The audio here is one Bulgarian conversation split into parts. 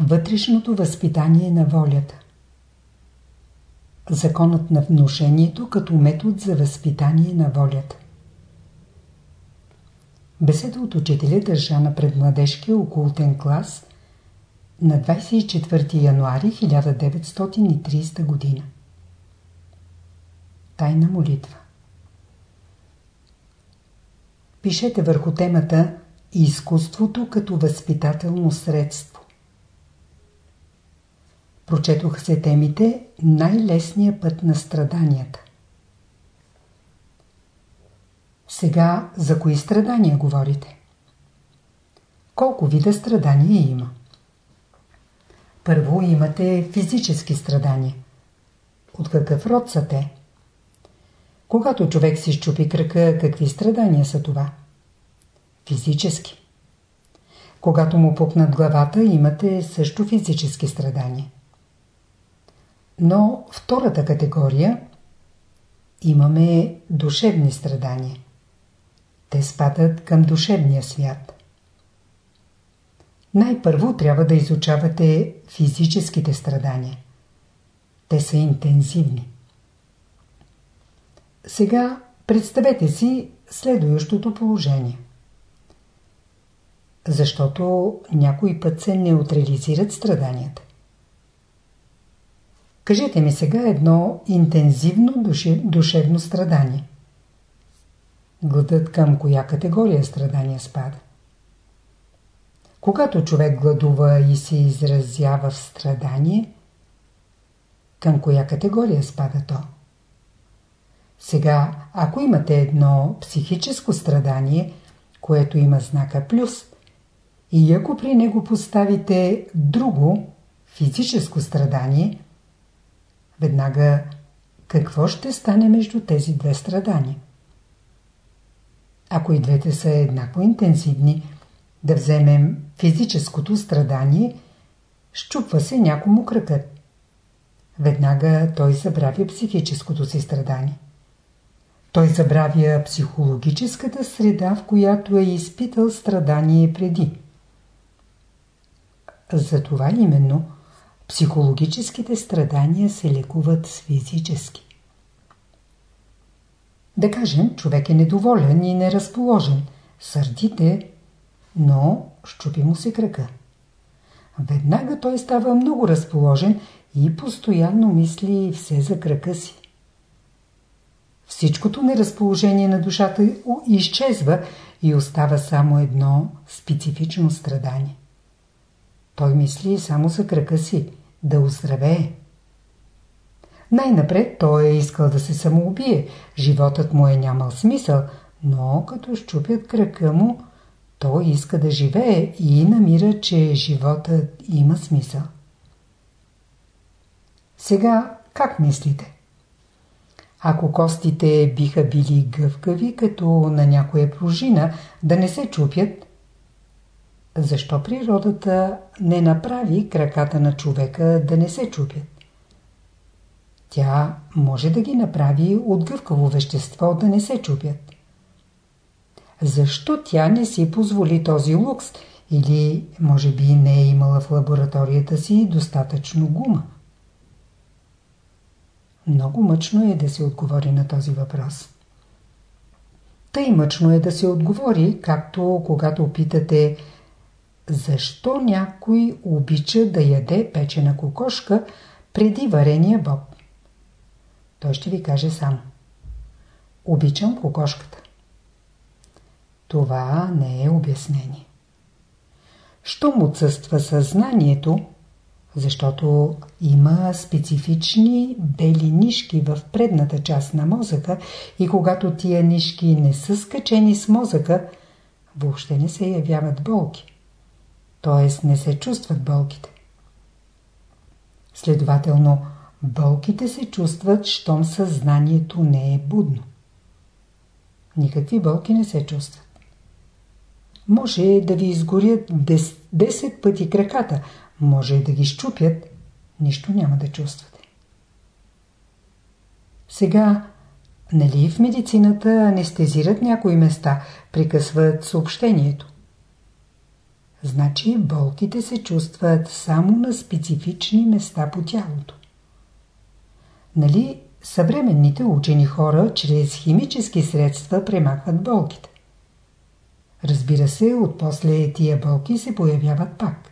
Вътрешното възпитание на волята Законът на внушението като метод за възпитание на волята Беседа от учителя държа на предмладежкия окултен клас на 24 януари 1930 г. Тайна молитва Пишете върху темата Изкуството като възпитателно средство. Прочетоха се темите Най-лесния път на страданията. Сега за кои страдания говорите? Колко вида страдания има? Първо имате физически страдания. От какъв род са те? Когато човек си щупи кръка, какви страдания са това? Физически. Когато му пукнат главата, имате също физически страдания. Но втората категория имаме душевни страдания. Те спадат към душевния свят. Най-първо трябва да изучавате физическите страдания. Те са интензивни. Сега представете си следващото положение. Защото някой път се неутрализират страданията. Кажете ми сега едно интензивно душевно страдание. Гладът към коя категория страдания спада? Когато човек гладува и се изразява в страдание, към коя категория спада то? Сега, ако имате едно психическо страдание, което има знака плюс, и ако при него поставите друго физическо страдание, веднага какво ще стане между тези две страдания? Ако и двете са еднакво интенсивни, да вземем физическото страдание, щупва се някому кръкът. Веднага той забравя психическото си страдание. Той забравя психологическата среда, в която е изпитал страдание преди. Затова именно психологическите страдания се лекуват с физически. Да кажем, човек е недоволен и неразположен, сърдите, но щупи му се крака. Веднага той става много разположен и постоянно мисли все за крака си. Всичкото неразположение на душата изчезва и остава само едно специфично страдание. Той мисли само за крака си, да оздравее. Най-напред той е искал да се самоубие, животът му е нямал смисъл, но като щупят крака му, той иска да живее и намира, че животът има смисъл. Сега как мислите? Ако костите биха били гъвкави, като на някоя пружина, да не се чупят, защо природата не направи краката на човека да не се чупят? Тя може да ги направи от гъвкаво вещество да не се чупят. Защо тя не си позволи този лукс или може би не е имала в лабораторията си достатъчно гума? Много мъчно е да се отговори на този въпрос. Тъй мъчно е да се отговори, както когато опитате защо някой обича да яде печена кокошка преди варения боб. Той ще ви каже само. Обичам кокошката. Това не е обяснение. Що му отсъства съзнанието, защото има специфични бели нишки в предната част на мозъка и когато тия нишки не са скачени с мозъка, въобще не се явяват болки. Т.е. не се чувстват болките. Следователно, болките се чувстват, щом съзнанието не е будно. Никакви болки не се чувстват. Може да ви изгорят 10 пъти краката, може да ги щупят, нищо няма да чувствате. Сега, нали в медицината анестезират някои места, прекъсват съобщението. Значи болките се чувстват само на специфични места по тялото. Нали съвременните учени хора чрез химически средства премахват болките? Разбира се, отпосле тия болки се появяват пак.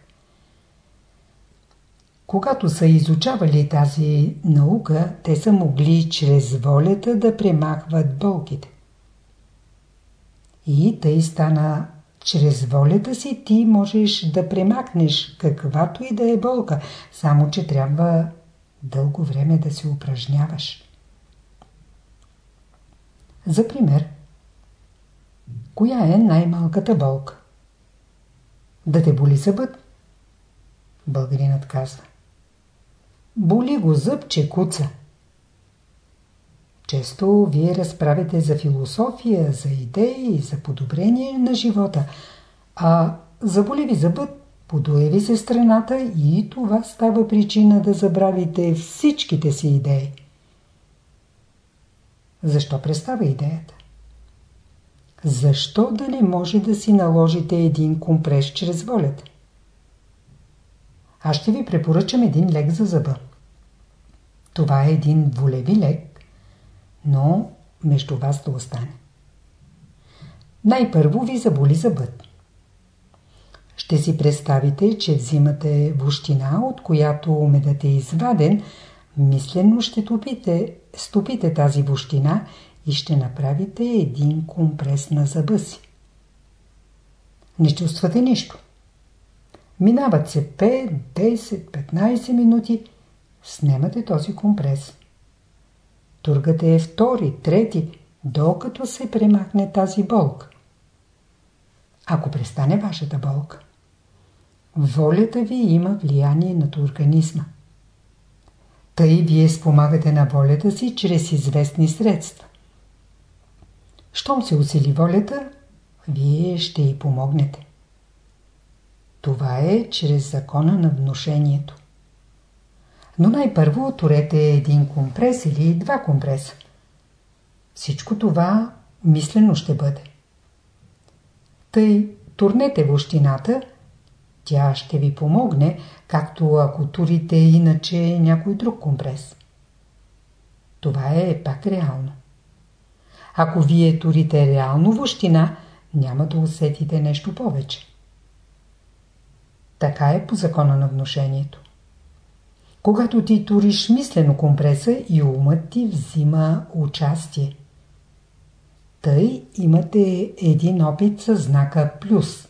Когато са изучавали тази наука, те са могли чрез волята да премахват болките. И тъй стана, чрез волята си ти можеш да премахнеш каквато и да е болка, само че трябва дълго време да се упражняваш. За пример, коя е най-малката болка? Да те боли зъбът? Българинът казва. Боли го зъб, че куца. Често вие разправите за философия, за идеи, за подобрение на живота, а заболи ви зъбът, подуе ви се страната и това става причина да забравите всичките си идеи. Защо престава идеята? Защо да не може да си наложите един компрес чрез волята? Аз ще ви препоръчам един лек за зъба. Това е един волеви лек, но между вас да остане. Най-първо ви заболи зъбът. Ще си представите, че взимате вущина, от която медът е изваден, мислено ще топите, стопите тази вущина и ще направите един компрес на зъба си. Не чувствате нищо. Минават се 5, 10, 15 минути, снемате този компрес. Тургате втори, трети, докато се премахне тази болка. Ако престане вашата болка, волята ви има влияние над организма. Тъй вие спомагате на волята си чрез известни средства. Щом се усили волята, вие ще й помогнете. Това е чрез закона на вношението. Но най-първо отворете един компрес или два компреса. Всичко това мислено ще бъде. Тъй турнете вощината, тя ще ви помогне, както ако турите иначе някой друг компрес. Това е пак реално. Ако вие турите реално вощина, няма да усетите нещо повече. Така е по закона на вношението. Когато ти туриш мислено компреса и умът ти взима участие. Тъй имате един опит с знака плюс.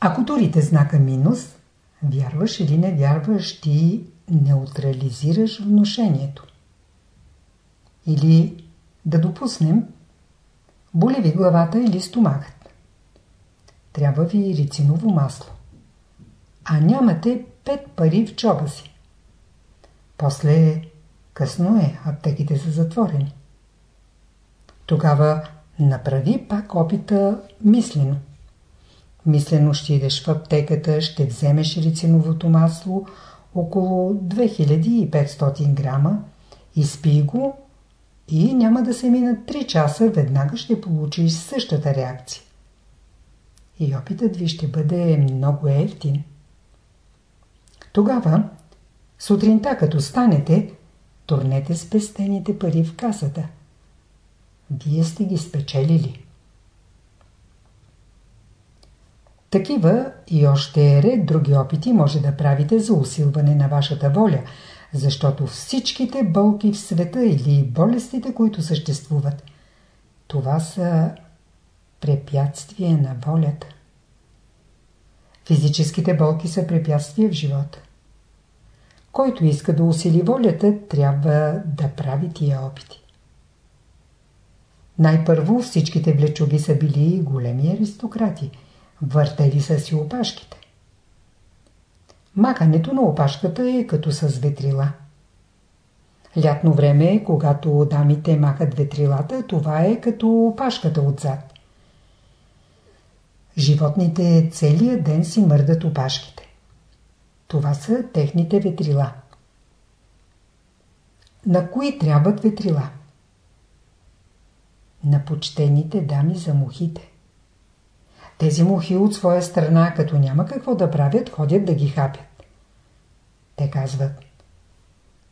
Ако турите знака минус, вярваш или не вярваш, ти неутрализираш вношението. Или да допуснем, боли ви главата или стомахът. Трябва ви рициново масло. А нямате пет пари в чоба си. После късно е, аптеките са затворени. Тогава направи пак опита мислено. Мислено ще идеш в аптеката, ще вземеш рициновото масло, около 2500 грама, изпий го и няма да се минат 3 часа, веднага ще получиш същата реакция. И опитът ви ще бъде много ефтин. Тогава, сутринта като станете, турнете спестените пари в касата. Вие сте ги спечелили. Такива и още ред други опити може да правите за усилване на вашата воля, защото всичките болки в света или болестите, които съществуват, това са препятствия на волята. Физическите болки са препятствия в живота. Който иска да усили волята, трябва да прави тия опити. Най-първо всичките влечови са били големи аристократи. Въртели са си опашките. Махането на опашката е като с ветрила. Лятно време, е, когато дамите махат ветрилата, това е като опашката отзад. Животните целия ден си мърдат опашките. Това са техните ветрила. На кои трябват ветрила? На почтените дами за мухите. Тези мухи от своя страна, като няма какво да правят, ходят да ги хапят. Те казват,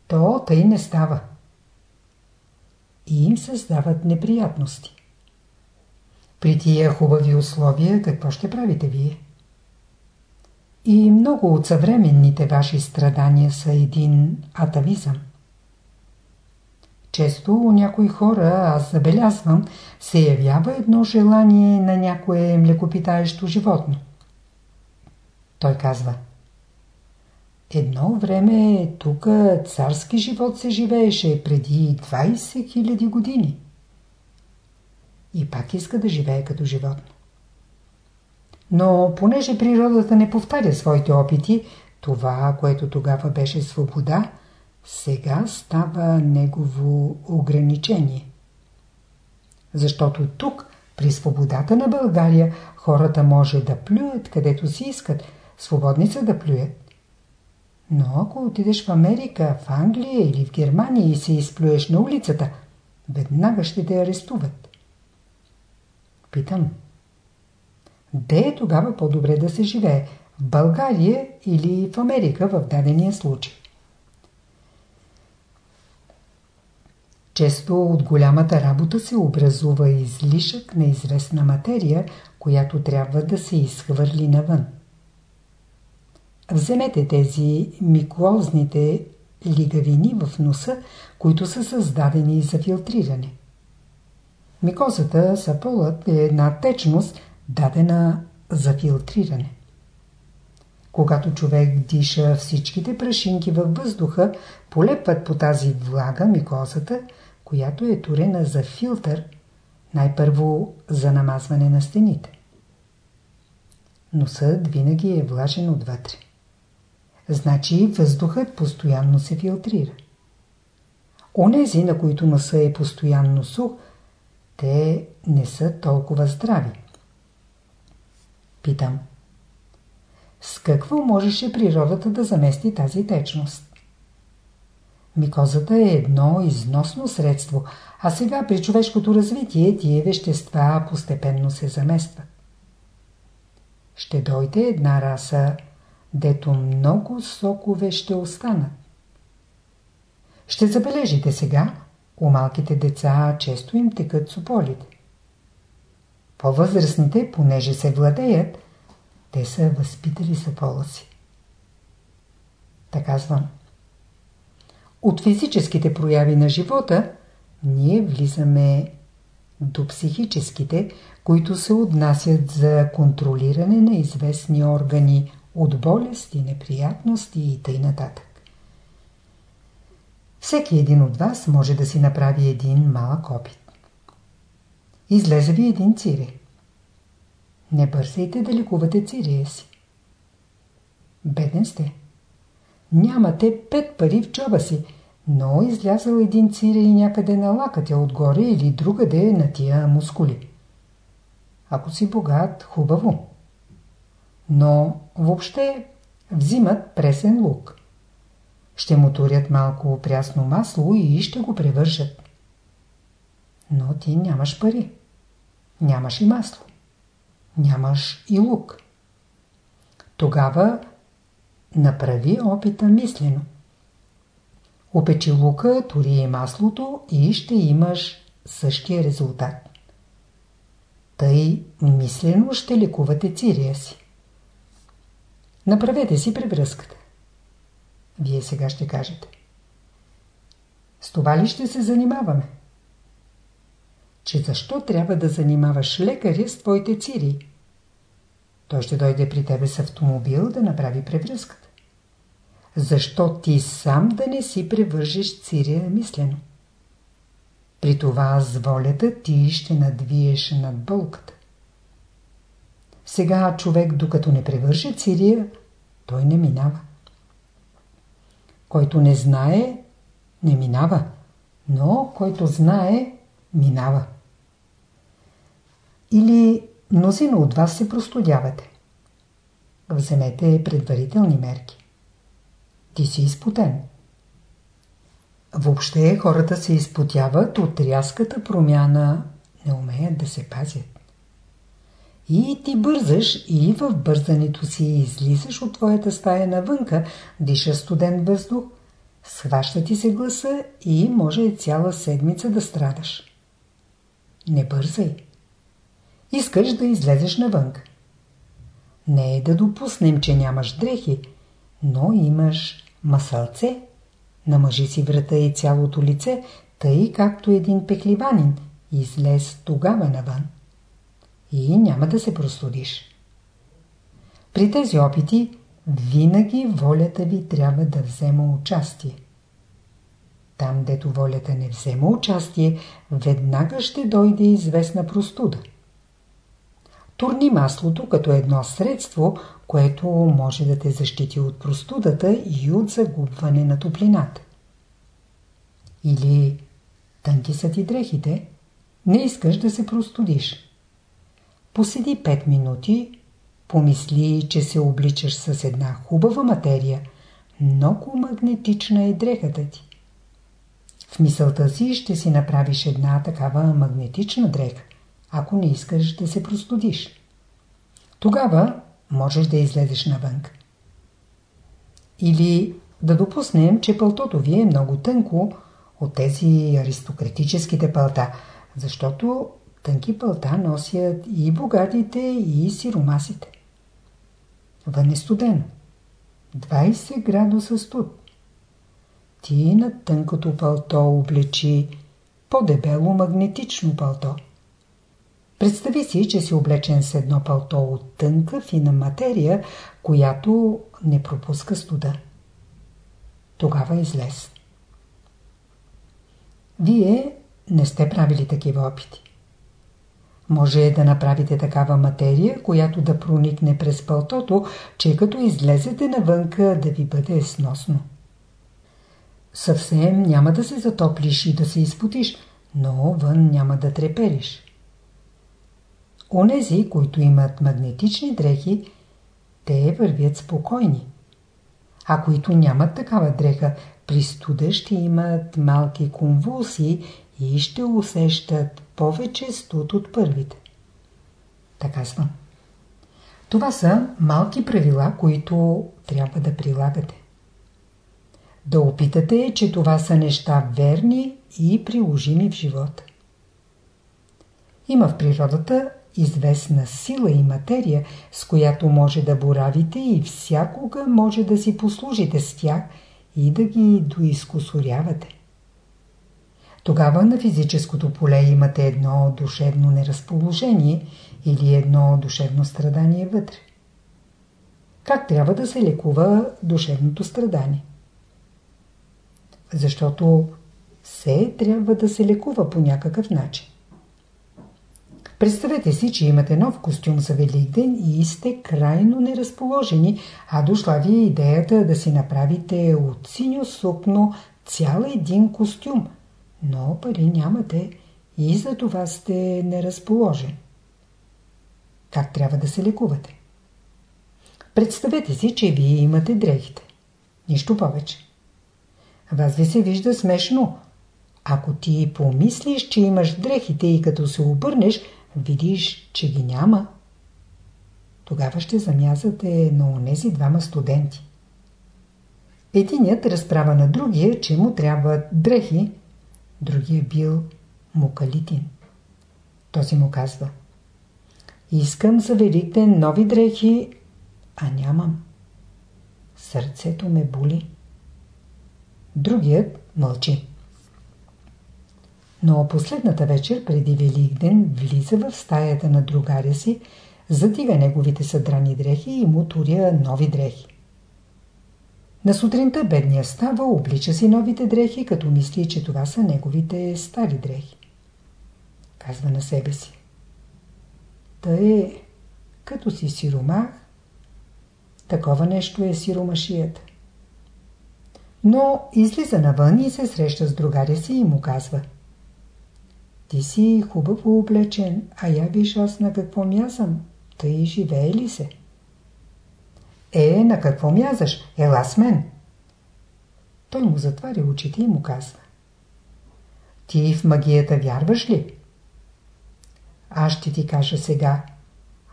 то тъй не става. И им създават неприятности. При тия хубави условия какво ще правите вие? И много от съвременните ваши страдания са един атавизъм. Често у някои хора, аз забелязвам, се явява едно желание на някое млекопитаещо животно. Той казва Едно време тук царски живот се живееше преди 20 000 години. И пак иска да живее като животно. Но понеже природата не повтаря своите опити, това, което тогава беше свобода, сега става негово ограничение. Защото тук, при свободата на България, хората може да плюят където си искат, свободни са да плюят. Но ако отидеш в Америка, в Англия или в Германия и се изплюеш на улицата, веднага ще те арестуват. Питам. Де е тогава по-добре да се живее? В България или в Америка в дадения случай? Често от голямата работа се образува излишък на известна материя, която трябва да се изхвърли навън. Вземете тези микозните лигавини в носа, които са създадени за филтриране. Микозата, саполът е една течност, дадена за филтриране. Когато човек диша всичките прашинки във въздуха, полепват по тази влага микозата, която е турена за филтър, най-първо за намазване на стените. Носът винаги е влажен отвътре. Значи въздухът постоянно се филтрира. Онези, на които носа е постоянно сух, те не са толкова здрави. Питам. С какво можеше природата да замести тази течност? Микозата е едно износно средство, а сега при човешкото развитие тие вещества постепенно се заместват. Ще дойде една раса, дето много сокове ще останат. Ще забележите сега, у малките деца често им текат сополите. По-възрастните, понеже се владеят, те са възпитали сопола си. Така казвам. От физическите прояви на живота ние влизаме до психическите, които се отнасят за контролиране на известни органи от болести, неприятности и т.н. Всеки един от вас може да си направи един малък опит. Излезе ви един цире. Не бързайте да лекувате цирия си. Беден сте. Нямате пет пари в джоба си, но излязъл един цире и някъде на лакътя отгоре или другаде на тия мускули. Ако си богат, хубаво. Но въобще взимат пресен лук. Ще му турят малко прясно масло и ще го превършат. Но ти нямаш пари. Нямаш и масло. Нямаш и лук. Тогава Направи опита мислено. Опечи лука, тури и маслото и ще имаш същия резултат. Тъй мислено ще лекувате цирия си. Направете си превръзката. Вие сега ще кажете. С това ли ще се занимаваме? Че защо трябва да занимаваш лекаря с твоите цири? Той ще дойде при тебе с автомобил да направи превръзката. Защо ти сам да не си превържеш цирия мислено? При това с волята ти ще надвиеш над болката. Сега човек, докато не превърже цирия, той не минава. Който не знае, не минава, но който знае, минава. Или Мнозина от вас се простудявате. Вземете предварителни мерки. Ти си изпотен. Въобще хората се изпотяват от рязката промяна, не умеят да се пазят. И ти бързаш и в бързането си излизаш от твоята стая навънка, диша студен въздух, схваща ти се гласа и може цяла седмица да страдаш. Не бързай. Искаш да излезеш навънка. Не е да допуснем, че нямаш дрехи, но имаш масълце. Намъжи си врата и цялото лице, тъй както един пехливанин. Излез тогава навън. И няма да се простудиш. При тези опити винаги волята ви трябва да взема участие. Там, дето волята не взема участие, веднага ще дойде известна простуда. Турни маслото като едно средство, което може да те защити от простудата и от загубване на топлината. Или тънки са ти дрехите, не искаш да се простудиш. Поседи 5 минути, помисли, че се обличаш с една хубава материя, много магнетична е дрехата ти. В мисълта си ще си направиш една такава магнетична дреха ако не искаш да се простудиш. Тогава можеш да излезеш навън. Или да допуснем, че пълтото ви е много тънко от тези аристократическите пълта, защото тънки пълта носят и богатите, и сиромасите. Вън е студено. 20 градуса студ. Ти на тънкото пълто облечи по-дебело магнетично пълто. Представи си, че си облечен с едно палто от тънка, фина материя, която не пропуска студа. Тогава излез. Вие не сте правили такива опити. Може да направите такава материя, която да проникне през пълтото, че като излезете навънка да ви бъде сносно. Съвсем няма да се затоплиш и да се изпотиш, но вън няма да трепериш. Онези, които имат магнетични дрехи, те вървят спокойни. А които нямат такава дреха, при студа ще имат малки конвулсии и ще усещат повече студ от първите. Така съм. Това са малки правила, които трябва да прилагате. Да опитате, че това са неща верни и приложими в живота. Има в природата известна сила и материя, с която може да боравите и всякога може да си послужите с тях и да ги доискусорявате. Тогава на физическото поле имате едно душевно неразположение или едно душевно страдание вътре. Как трябва да се лекува душевното страдание? Защото все трябва да се лекува по някакъв начин. Представете си, че имате нов костюм за Великден и сте крайно неразположени, а дошла ви е идеята да си направите от синьо сукно цял един костюм, но пари нямате и за това сте неразположен. Как трябва да се лекувате? Представете си, че вие имате дрехите. Нищо повече. Вас ви се вижда смешно. Ако ти помислиш, че имаш дрехите и като се обърнеш – видиш, че ги няма, тогава ще замязате на онези двама студенти. Единият разправа на другия, че му трябват дрехи, другия бил мукалитин. Този му казва Искам за Великден нови дрехи, а нямам. Сърцето ме боли. Другият мълчи. Но последната вечер преди Великден влиза в стаята на другаря си, затига неговите съдрани дрехи и му туря нови дрехи. На сутринта бедния става, облича си новите дрехи, като мисли, че това са неговите стари дрехи. Казва на себе си. Та е, като си сиромах, такова нещо е сиромашията. Но излиза навън и се среща с другаря си и му казва – ти си хубаво облечен, а я виж аз на какво мязам. Тъй живее ли се? Е, на какво мязаш? Ела с мен. Той му затваря очите и му казва. Ти в магията вярваш ли? Аз ще ти кажа сега.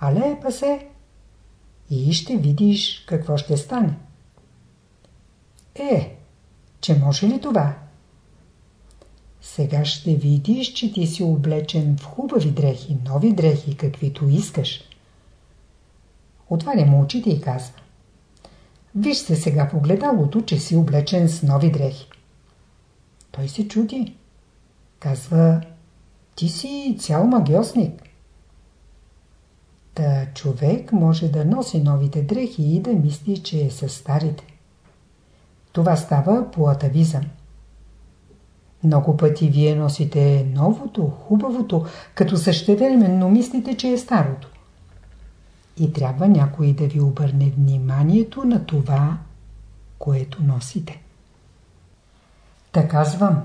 Але пасе и ще видиш какво ще стане. Е, че може ли това? Сега ще видиш, че ти си облечен в хубави дрехи, нови дрехи, каквито искаш. Отваря му очите и казва. Виж се сега в огледалото, че си облечен с нови дрехи. Той се чуди. Казва, ти си цял магиосник. Та човек може да носи новите дрехи и да мисли, че е със старите. Това става по атавизъм. Много пъти вие носите новото, хубавото, като същевременно мислите, че е старото. И трябва някой да ви обърне вниманието на това, което носите. Та казвам,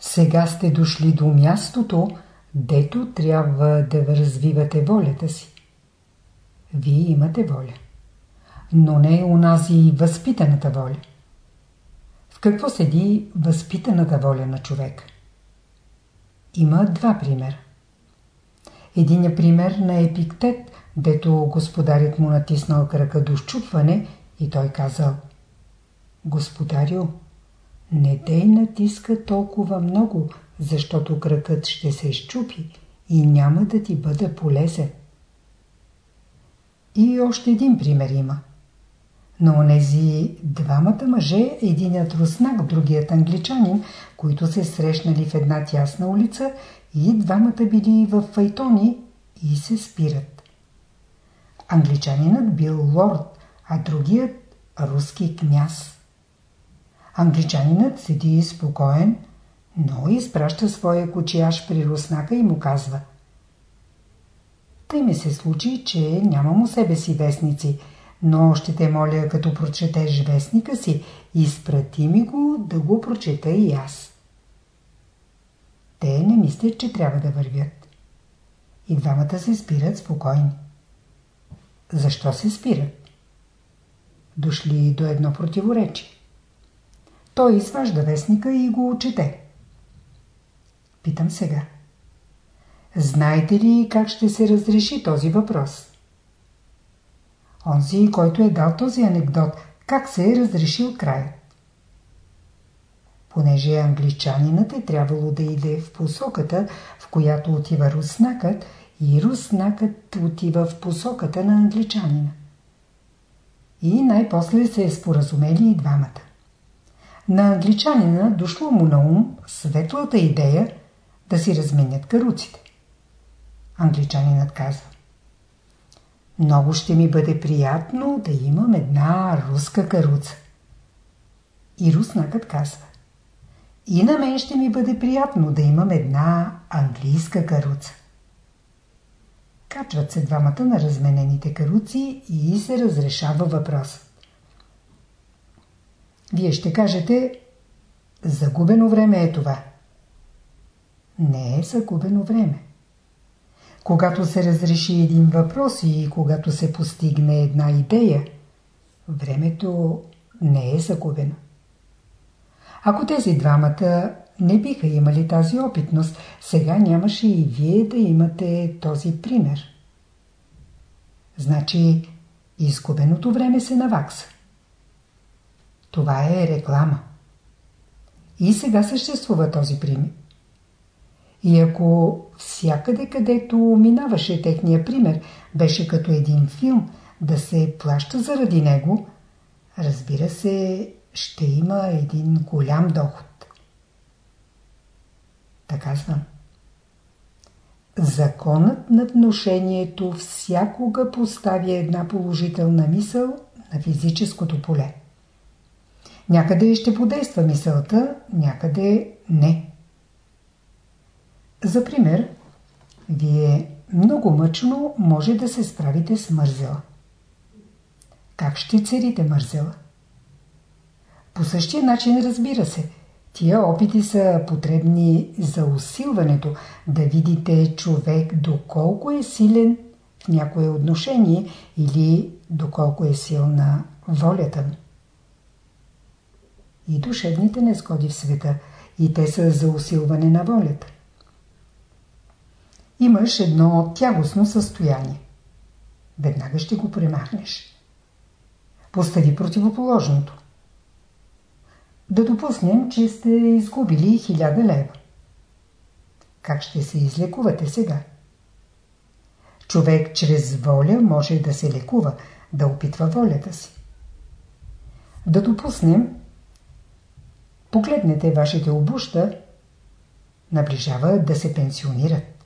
сега сте дошли до мястото, дето трябва да развивате волята си. Вие имате воля, но не унази възпитаната воля. В какво седи възпитаната воля на човек? Има два примера. Един пример на епиктет, дето господарят му натиснал крака до щупване и той казал Господарю, не дей натиска толкова много, защото кракът ще се щупи и няма да ти бъде полезен. И още един пример има. На онези двамата мъже, единият руснак, другият англичанин, които се срещнали в една тясна улица и двамата били в файтони и се спират. Англичанинът бил лорд, а другият руски княз. Англичанинът седи спокоен, но изпраща своя кучияш при руснака и му казва Тъй ми се случи, че нямам у себе си вестници, но ще те моля, като прочетеш вестника си, изпрати ми го да го прочета и аз. Те не мислят, че трябва да вървят. И двамата се спират спокойни. Защо се спират? Дошли до едно противоречие. Той изважда вестника и го чете. Питам сега. Знаете ли как ще се разреши този въпрос? Онзи, който е дал този анекдот, как се е разрешил краят? Понеже англичанинът е трябвало да иде в посоката, в която отива руснакът, и руснакът отива в посоката на англичанина. И най-после се е споразумели и двамата. На англичанина дошло му на ум светлата идея да си разменят каруците. Англичанинът казва Много ще ми бъде приятно да имам една руска каруца. И руснакът казва И на мен ще ми бъде приятно да имам една английска каруца. Качват се двамата на разменените каруци и се разрешава въпросът. Вие ще кажете, загубено време е това. Не е загубено време. Когато се разреши един въпрос и когато се постигне една идея, времето не е загубено. Ако тези двамата не биха имали тази опитност, сега нямаше и вие да имате този пример. Значи, изгубеното време се навакса. Това е реклама. И сега съществува този пример. И ако всякъде, където минаваше техния пример, беше като един филм, да се плаща заради него, разбира се, ще има един голям доход. Така казвам. Законът на вношението всякога поставя една положителна мисъл на физическото поле. Някъде ще подейства мисълта, някъде не. За пример, вие много мъчно може да се справите с мързела. Как ще церите мързела? По същия начин разбира се. Тия опити са потребни за усилването, да видите човек доколко е силен в някое отношение или доколко е силна волята му и душевните незгоди в света, и те са за усилване на волята. Имаш едно тягостно състояние. веднага ще го премахнеш. Постави противоположното. Да допуснем, че сте изгубили 1000 лева. Как ще се излекувате сега? Човек чрез воля може да се лекува, да опитва волята си. Да допуснем, погледнете вашите обуща, наближава да се пенсионират.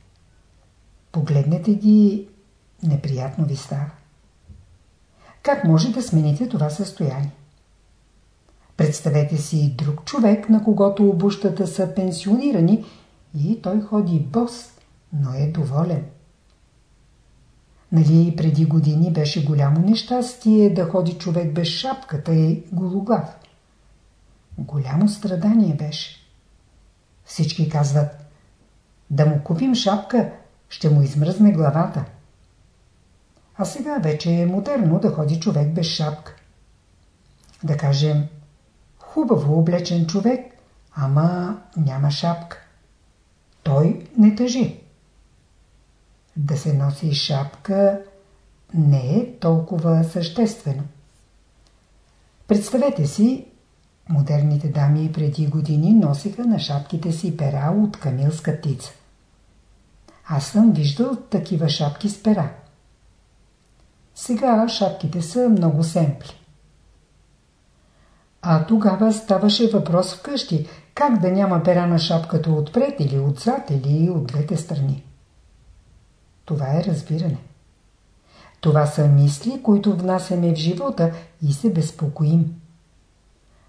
Погледнете ги, неприятно ви става. Как може да смените това състояние? Представете си друг човек, на когото обущата са пенсионирани и той ходи бос, но е доволен. Нали преди години беше голямо нещастие да ходи човек без шапката и гологлав. Голямо страдание беше. Всички казват, да му купим шапка, ще му измръзне главата. А сега вече е модерно да ходи човек без шапка. Да кажем, хубаво облечен човек, ама няма шапка. Той не тъжи. Да се носи шапка не е толкова съществено. Представете си, модерните дами преди години носиха на шапките си пера от камилска птица. Аз съм виждал такива шапки с пера. Сега шапките са много семпли. А тогава ставаше въпрос вкъщи, как да няма пера на шапката отпред или отзад или от двете страни. Това е разбиране. Това са мисли, които внасяме в живота и се безпокоим.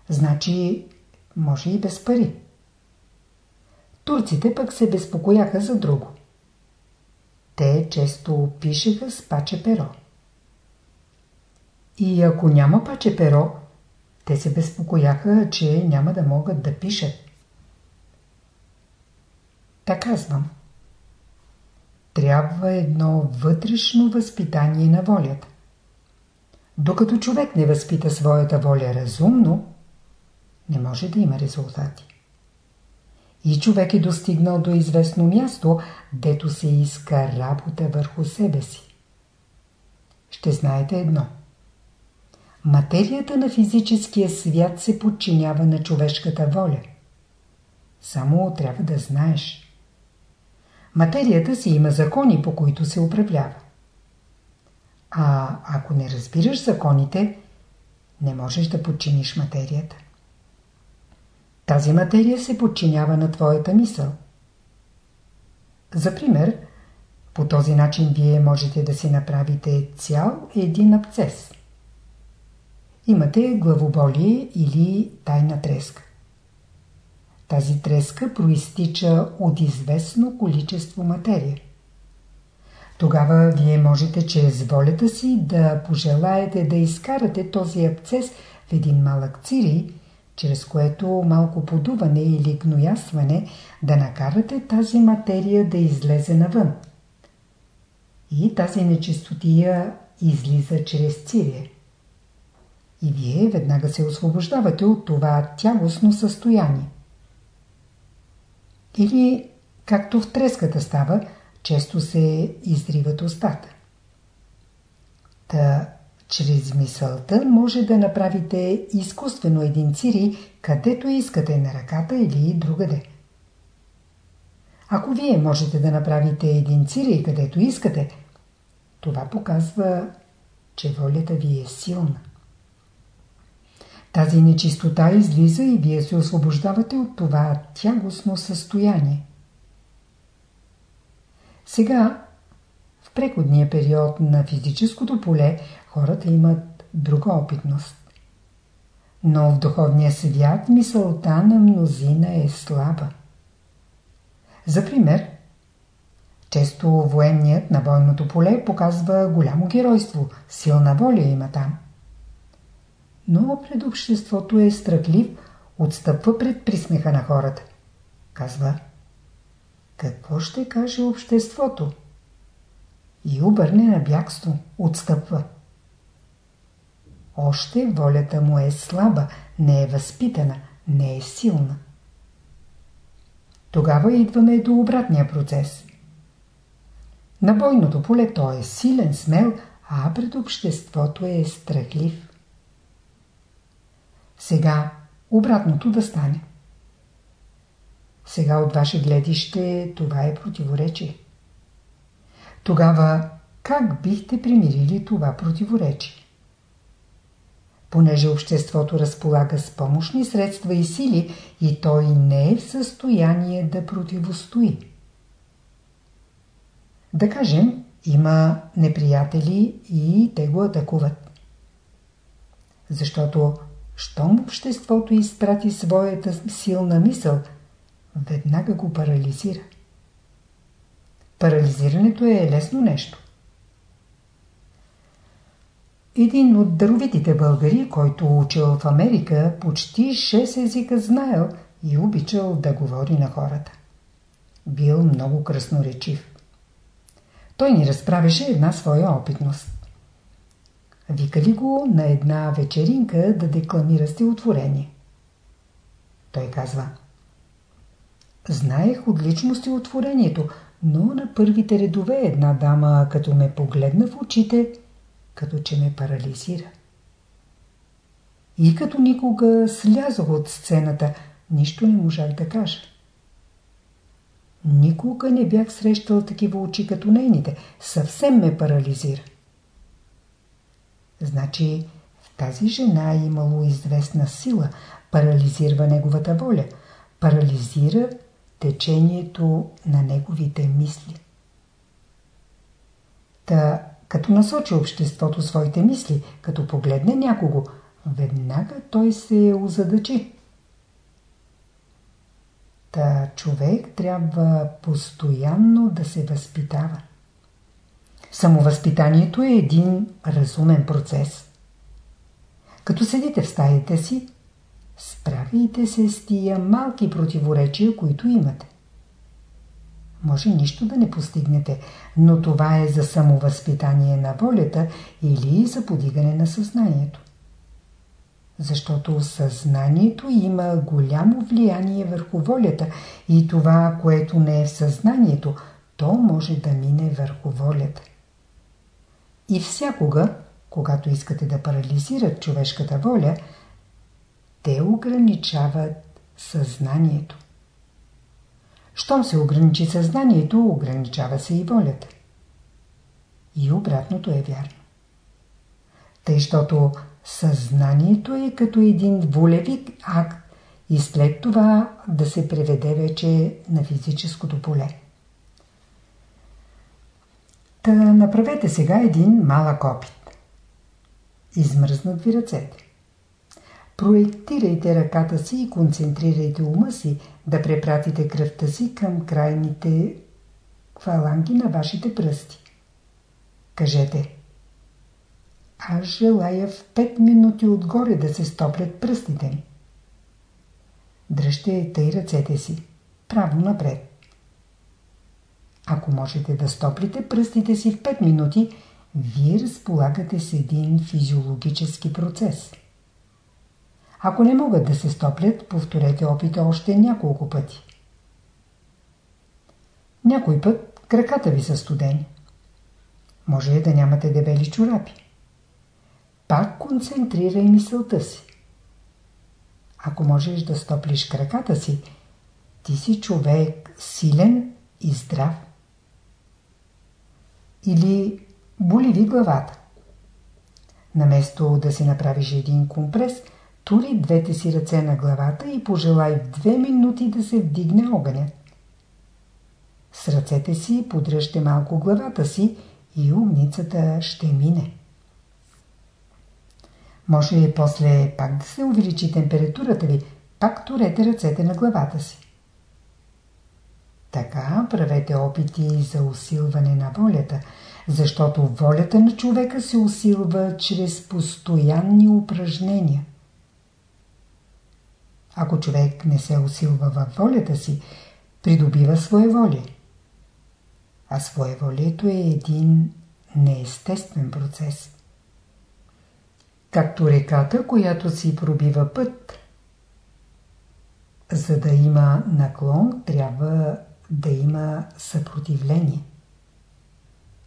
Значи, може и без пари. Турците пък се безпокояха за друго. Те често пишеха с паче перо. И ако няма паче перо, те се безпокояха, че няма да могат да пишат. Така казвам. Трябва едно вътрешно възпитание на волята. Докато човек не възпита своята воля разумно, не може да има резултати. И човек е достигнал до известно място, дето се иска работа върху себе си. Ще знаете едно. Материята на физическия свят се подчинява на човешката воля. Само трябва да знаеш. Материята си има закони, по които се управлява. А ако не разбираш законите, не можеш да подчиниш материята. Тази материя се подчинява на твоята мисъл. За пример, по този начин вие можете да си направите цял един абцес. Имате главоболие или тайна треска. Тази треска проистича от известно количество материя. Тогава вие можете чрез волята си да пожелаете да изкарате този абцес в един малък цирий, чрез което малко подуване или гноясване да накарате тази материя да излезе навън. И тази нечистотия излиза чрез цирия. И вие веднага се освобождавате от това тягостно състояние. Или, както в треската става, често се изриват устата. Та, чрез мисълта може да направите изкуствено един цири, където искате на ръката или другаде. Ако вие можете да направите един цири, където искате, това показва, че волята ви е силна. Тази нечистота излиза и вие се освобождавате от това тягостно състояние. Сега, в преходния период на физическото поле, хората имат друга опитност. Но в духовния свят мисълта на мнозина е слаба. За пример, често военният на бойното поле показва голямо геройство, силна воля има там но пред обществото е страхлив, отстъпва пред присмеха на хората. Казва, какво ще каже обществото? И обърне на бягство, отстъпва. Още волята му е слаба, не е възпитана, не е силна. Тогава идваме до обратния процес. На бойното поле той е силен, смел, а пред обществото е страхлив. Сега обратното да стане. Сега от ваше гледище това е противоречие. Тогава как бихте примирили това противоречие? Понеже обществото разполага с помощни средства и сили и той не е в състояние да противостои. Да кажем, има неприятели и те го атакуват. Защото, щом обществото изпрати своята силна мисъл, веднага го парализира. Парализирането е лесно нещо. Един от даровитите българи, който учил в Америка, почти 6 езика знаел и обичал да говори на хората. Бил много красноречив. Той ни разправеше една своя опитност. Викали го на една вечеринка да декламира стилотворение. Той казва Знаех отлично стилотворението, но на първите редове една дама, като ме погледна в очите, като че ме парализира. И като никога слязох от сцената, нищо не можах да кажа. Никога не бях срещал такива очи като нейните. Съвсем ме парализира. Значи в тази жена е имало известна сила, парализира неговата воля, парализира течението на неговите мисли. Та, като насочи обществото своите мисли, като погледне някого, веднага той се озадачи. Та човек трябва постоянно да се възпитава. Самовъзпитанието е един разумен процес. Като седите в стаите си, справите се с тия малки противоречия, които имате. Може нищо да не постигнете, но това е за самовъзпитание на волята или за подигане на съзнанието. Защото съзнанието има голямо влияние върху волята и това, което не е в съзнанието, то може да мине върху волята. И всякога, когато искате да парализират човешката воля, те ограничават съзнанието. Щом се ограничи съзнанието, ограничава се и волята. И обратното е вярно. Тъй, защото Съзнанието е като един волевик акт и след това да се преведе вече на физическото поле. Та направете сега един малък опит. Измръзнат ви ръцете. Проектирайте ръката си и концентрирайте ума си да препратите кръвта си към крайните фаланги на вашите пръсти. Кажете аз желая в 5 минути отгоре да се стоплят пръстите ми. Дръжте тъй ръцете си. Право напред. Ако можете да стоплите пръстите си в 5 минути, вие разполагате с един физиологически процес. Ако не могат да се стоплят, повторете опита още няколко пъти. Някой път краката ви са студени. Може да нямате дебели чорапи пак концентрирай мисълта си. Ако можеш да стоплиш краката си, ти си човек силен и здрав. Или боли ви главата. Наместо да си направиш един компрес, тури двете си ръце на главата и пожелай две минути да се вдигне огъня. С ръцете си подръжте малко главата си и умницата ще мине. Може и после пак да се увеличи температурата ви, пак турете ръцете на главата си. Така правете опити за усилване на волята, защото волята на човека се усилва чрез постоянни упражнения. Ако човек не се усилва във волята си, придобива своеволие. А своеволието е един неестествен процес както реката, която си пробива път. За да има наклон, трябва да има съпротивление.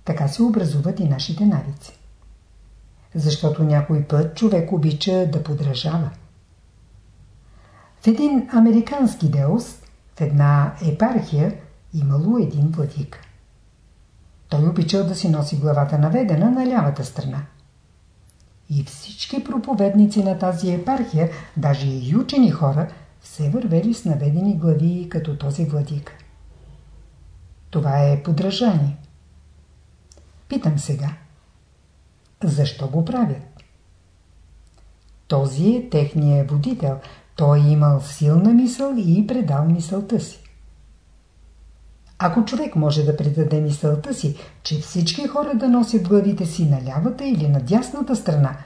Така се образуват и нашите навици. защото някой път човек обича да подражава. В един американски делс, в една епархия, имало един владик. Той обичал да си носи главата наведена на лявата страна. И всички проповедници на тази епархия, даже и учени хора, все вървели с наведени глави като този владик. Това е подражание. Питам сега. Защо го правят? Този е техния водител. Той е имал силна мисъл и предал мисълта си. Ако човек може да предаде мисълта си, че всички хора да носят главите си на лявата или на дясната страна,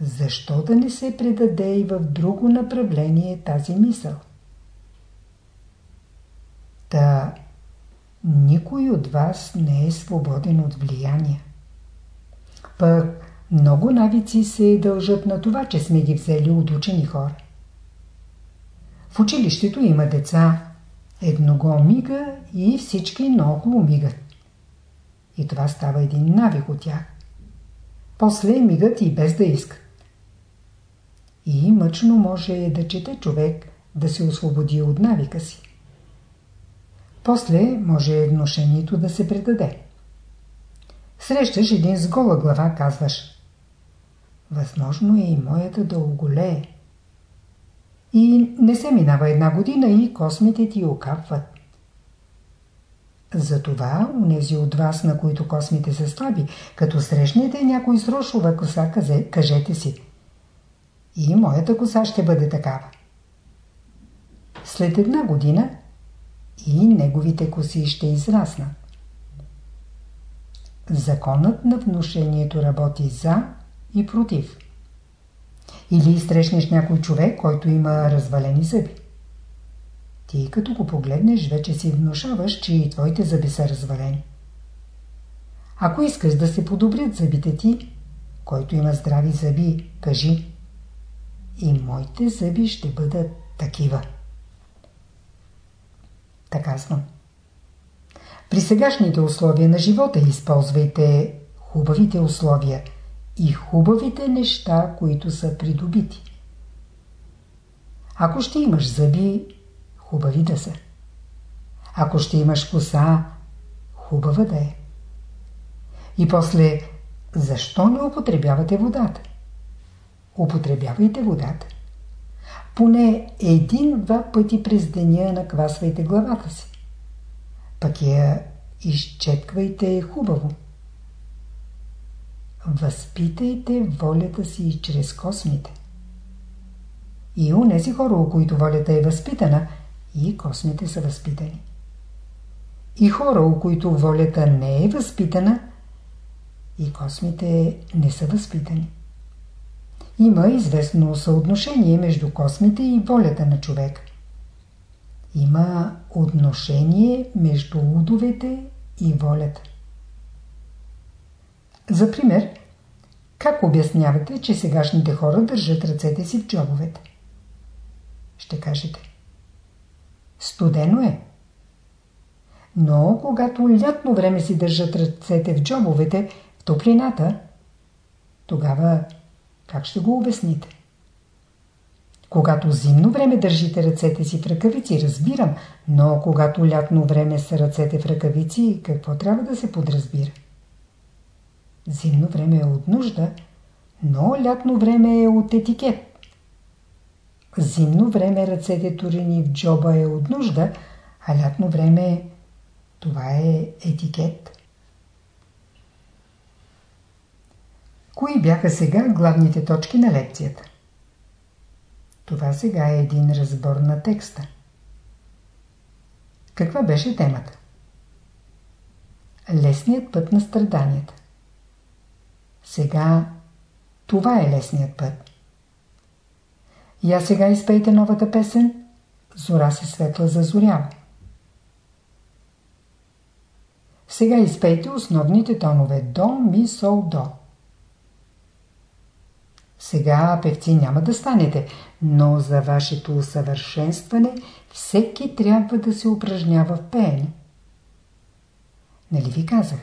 защо да не се предаде и в друго направление тази мисъл? Та никой от вас не е свободен от влияние. Пък много навици се дължат на това, че сме ги взели от учени хора. В училището има деца, едного мига и всички наоколо мигат. И това става един навик от тях. После мигат и без да искат. И мъчно може да чете човек да се освободи от навика си. После може вношението да се предаде. Срещаш един с гола глава, казваш Възможно е и моята да оголее. И не се минава една година и космите ти окапват. Затова, унези от вас, на които космите са слаби, като срещнете някой с рошова коса, кажете си. И моята коса ще бъде такава. След една година и неговите коси ще израснат. Законът на внушението работи за и против. Или срещнеш някой човек, който има развалени зъби. Ти като го погледнеш, вече си внушаваш, че и твоите зъби са развалени. Ако искаш да се подобрят зъбите ти, който има здрави зъби, кажи и моите зъби ще бъдат такива. Така съм. При сегашните условия на живота използвайте хубавите условия и хубавите неща, които са придобити. Ако ще имаш зъби, хубави да са. Ако ще имаш коса, хубава да е. И после, защо не употребявате водата? Употребявайте водата. Поне един-два пъти през деня наквасвайте главата си. Пък я изчетквайте хубаво. Възпитайте волята си чрез космите. И у нези хора, у които волята е възпитана, и космите са възпитани. И хора, у които волята не е възпитана, и космите не са възпитани. Има известно съотношение между космите и волята на човек. Има отношение между удовете и волята. За пример, как обяснявате, че сегашните хора държат ръцете си в джобовете? Ще кажете. Студено е. Но когато лятно време си държат ръцете в джобовете, в топлината, тогава как ще го обясните? Когато зимно време държите ръцете си в ръкавици, разбирам, но когато лятно време са ръцете в ръкавици, какво трябва да се подразбира? Зимно време е от нужда, но лятно време е от етикет. Зимно време ръцете турени в джоба е от нужда, а лятно време това е етикет. Кои бяха сега главните точки на лекцията? Това сега е един разбор на текста. Каква беше темата? Лесният път на страданията. Сега това е лесният път. Я сега изпейте новата песен Зора се светла зазорява. Сега изпейте основните тонове До, Ми, Сол, До. Сега певци няма да станете, но за вашето усъвършенстване всеки трябва да се упражнява в пеене. Нали ви казах?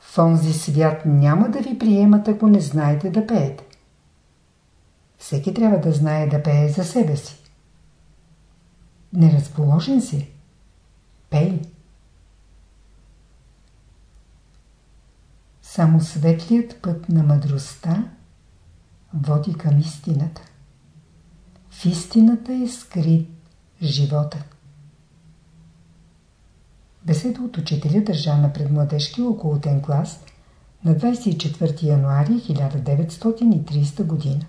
В онзи свят няма да ви приемат, ако не знаете да пеете. Всеки трябва да знае да пее за себе си. Неразположен си. Пей. Само светлият път на мъдростта води към истината. В истината е скрит живота. Беседа от учителя държана пред младежки околотен клас на 24 януари 1930 година.